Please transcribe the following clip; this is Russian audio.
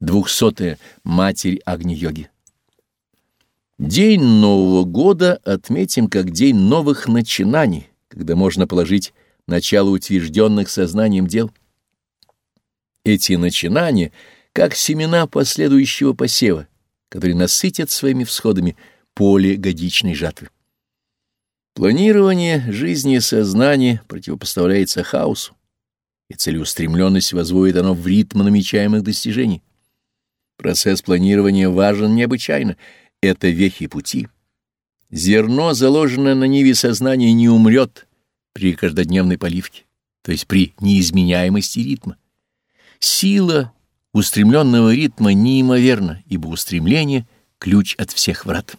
Двухсотая. Матерь Агни-йоги. День Нового года отметим как день новых начинаний, когда можно положить начало утвержденных сознанием дел. Эти начинания, как семена последующего посева, которые насытят своими всходами поле годичной жатвы. Планирование жизни сознания противопоставляется хаосу, и целеустремленность возводит оно в ритм намечаемых достижений. Процесс планирования важен необычайно. Это вехи пути. Зерно, заложенное на ниве сознания, не умрет при каждодневной поливке, то есть при неизменяемости ритма. Сила устремленного ритма неимоверна, ибо устремление — ключ от всех врат.